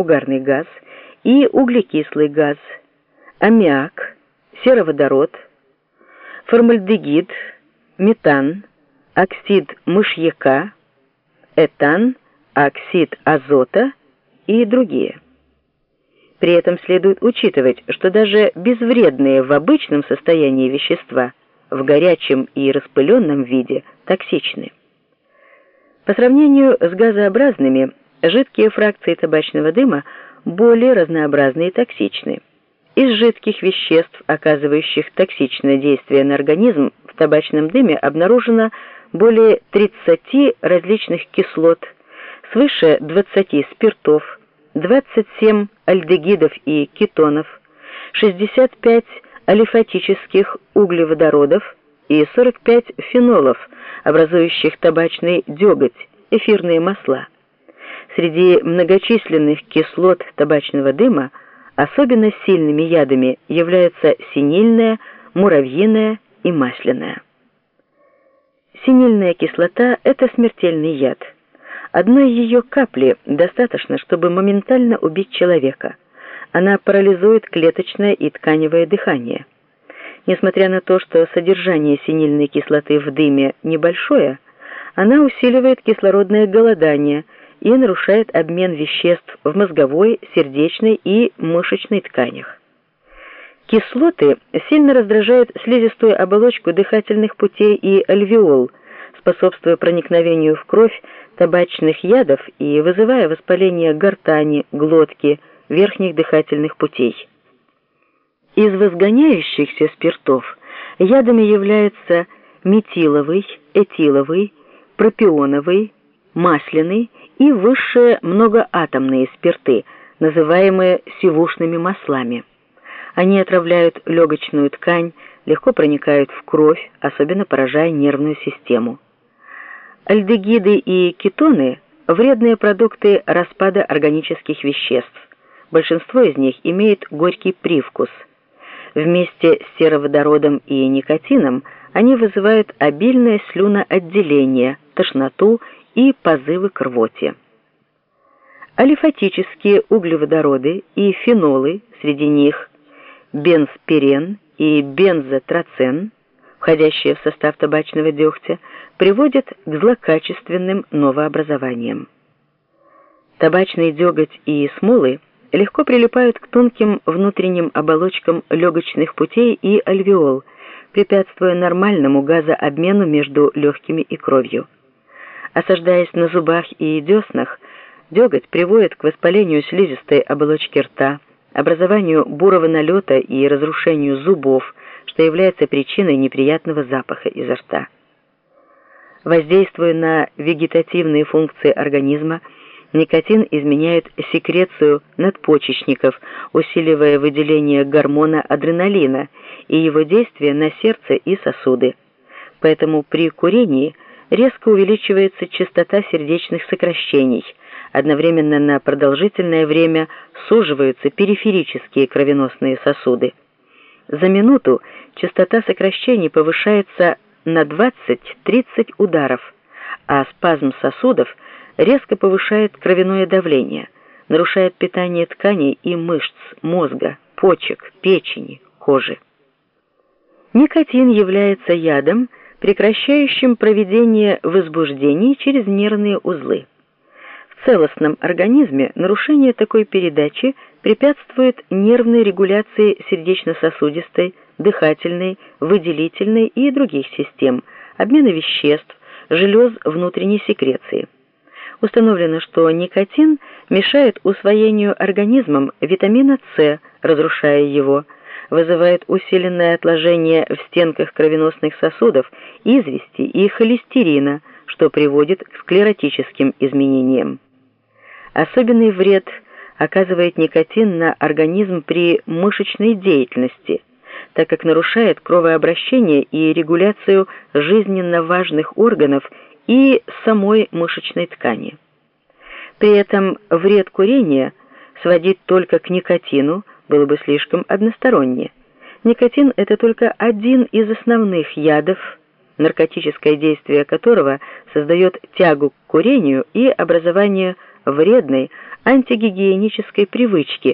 угарный газ, и углекислый газ, аммиак, сероводород, формальдегид, метан, оксид мышьяка, этан, оксид азота и другие. При этом следует учитывать, что даже безвредные в обычном состоянии вещества в горячем и распыленном виде токсичны. По сравнению с газообразными, жидкие фракции табачного дыма более разнообразны и токсичны. Из жидких веществ, оказывающих токсичное действие на организм, в табачном дыме обнаружено более 30 различных кислот, свыше 20 спиртов, 27 альдегидов и кетонов, 65 алифатических углеводородов и 45 фенолов, образующих табачный деготь, эфирные масла. Среди многочисленных кислот табачного дыма особенно сильными ядами являются синильная, муравьиная и масляная. Синильная кислота – это смертельный яд. Одной ее капли достаточно, чтобы моментально убить человека. Она парализует клеточное и тканевое дыхание. Несмотря на то, что содержание синильной кислоты в дыме небольшое, она усиливает кислородное голодание и нарушает обмен веществ в мозговой, сердечной и мышечной тканях. Кислоты сильно раздражают слизистую оболочку дыхательных путей и альвеол, способствуя проникновению в кровь табачных ядов и вызывая воспаление гортани, глотки, верхних дыхательных путей. Из возгоняющихся спиртов ядами являются метиловый, этиловый, пропионовый, масляный и высшие многоатомные спирты, называемые сивушными маслами. Они отравляют легочную ткань, легко проникают в кровь, особенно поражая нервную систему. Альдегиды и кетоны – вредные продукты распада органических веществ. Большинство из них имеет горький привкус. Вместе с сероводородом и никотином они вызывают обильное слюноотделение, тошноту и позывы к рвоте. Алифатические углеводороды и фенолы, среди них бензпирен и бензотроцен – входящие в состав табачного дегтя, приводят к злокачественным новообразованиям. Табачный деготь и смолы легко прилипают к тонким внутренним оболочкам легочных путей и альвеол, препятствуя нормальному газообмену между легкими и кровью. Осаждаясь на зубах и деснах, деготь приводит к воспалению слизистой оболочки рта, образованию бурого налета и разрушению зубов, что является причиной неприятного запаха изо рта. Воздействуя на вегетативные функции организма, никотин изменяет секрецию надпочечников, усиливая выделение гормона адреналина и его действие на сердце и сосуды. Поэтому при курении резко увеличивается частота сердечных сокращений, одновременно на продолжительное время суживаются периферические кровеносные сосуды. За минуту частота сокращений повышается на 20-30 ударов, а спазм сосудов резко повышает кровяное давление, нарушает питание тканей и мышц, мозга, почек, печени, кожи. Никотин является ядом, прекращающим проведение возбуждений через нервные узлы. В целостном организме нарушение такой передачи препятствует нервной регуляции сердечно-сосудистой, дыхательной, выделительной и других систем, обмена веществ, желез внутренней секреции. Установлено, что никотин мешает усвоению организмом витамина С, разрушая его, вызывает усиленное отложение в стенках кровеносных сосудов извести и холестерина, что приводит к склеротическим изменениям. Особенный вред оказывает никотин на организм при мышечной деятельности, так как нарушает кровообращение и регуляцию жизненно важных органов и самой мышечной ткани. При этом вред курения сводить только к никотину было бы слишком односторонне. Никотин – это только один из основных ядов, наркотическое действие которого создает тягу к курению и образование вредной антигигиенической привычки,